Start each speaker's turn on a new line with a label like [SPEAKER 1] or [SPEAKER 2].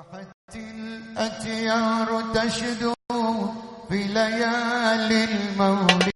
[SPEAKER 1] فرحة الأتيار تشدو في ليالي المولد